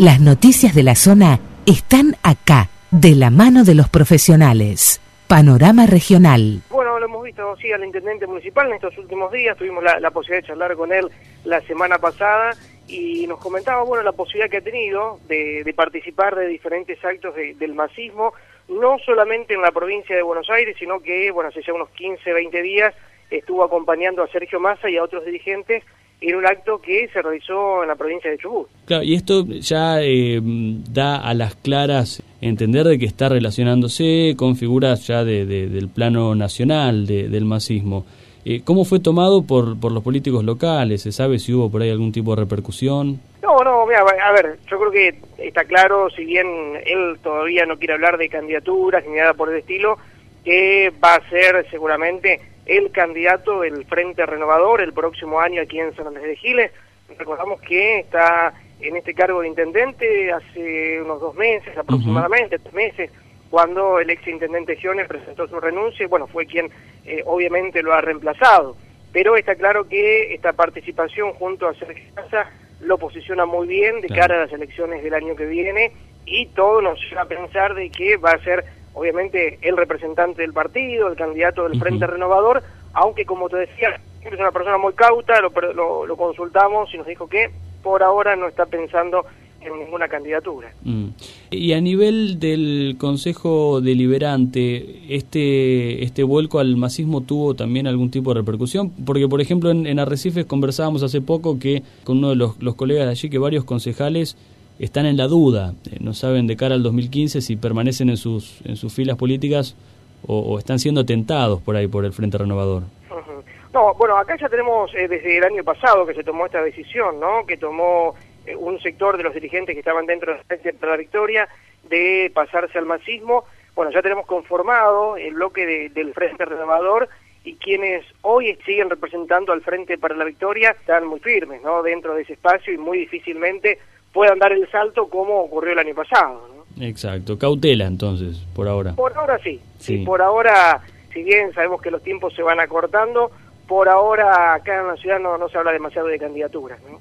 Las noticias de la zona están acá, de la mano de los profesionales. Panorama Regional. Bueno, lo hemos visto, sí, al intendente municipal en estos últimos días, tuvimos la, posibilidad de charlar con él la semana pasada y nos comentaba, bueno, la posibilidad que ha tenido de, participar de diferentes actos del masismo, no solamente en la provincia de Buenos Aires, sino que, bueno, hace ya unos 15, 20 días estuvo acompañando a Sergio Massa y a otros dirigentes en un acto que se realizó en la provincia de Chubut. Claro, y esto ya eh, da a las claras entender de que está relacionándose con figuras ya de, del plano nacional del masismo. Eh, ¿Cómo fue tomado por, por los políticos locales? ¿Se sabe si hubo por ahí algún tipo de repercusión? No, no, mira, a ver, yo creo que está claro, si bien él todavía no quiere hablar de candidaturas ni nada por el estilo, que va a ser seguramente el candidato del Frente Renovador el próximo año aquí en San Andrés de Giles. Recordamos que está en este cargo de intendente hace unos dos meses aproximadamente, tres meses, cuando el ex intendente Gione presentó su renuncia y bueno, fue quien eh, obviamente lo ha reemplazado. Pero está claro que esta participación junto a Sergio Casa lo posiciona muy bien de cara a las elecciones del año que viene y todo nos lleva a pensar de que va a ser obviamente el representante del partido, el candidato del Frente Renovador, aunque como te decía, es una persona muy cauta, lo, lo, consultamos y nos dijo que por ahora no está pensando en ninguna candidatura. Mm. Y a nivel del Consejo Deliberante, este, este vuelco al masismo tuvo también algún tipo de repercusión, porque por ejemplo en, en Arrecifes conversábamos hace poco que con uno de los, los colegas de allí que varios concejales están en la duda, eh, no saben de cara al 2015 si permanecen en sus, en sus filas políticas o, están siendo tentados por ahí por el Frente Renovador. No, bueno, acá ya tenemos eh, desde el año pasado que se tomó esta decisión, ¿no? Que tomó eh, un sector de los dirigentes que estaban dentro de la Victoria de pasarse al masismo. Bueno, ya tenemos conformado el bloque del Frente Renovador y quienes hoy siguen representando al Frente para la Victoria están muy firmes, ¿no? Dentro de ese espacio y muy difícilmente puedan dar el salto como ocurrió el año pasado. ¿no? Exacto, cautela entonces, por ahora. Por ahora sí. sí, por ahora, si bien sabemos que los tiempos se van acortando, por ahora acá en la ciudad no, no se habla demasiado de candidaturas. ¿no?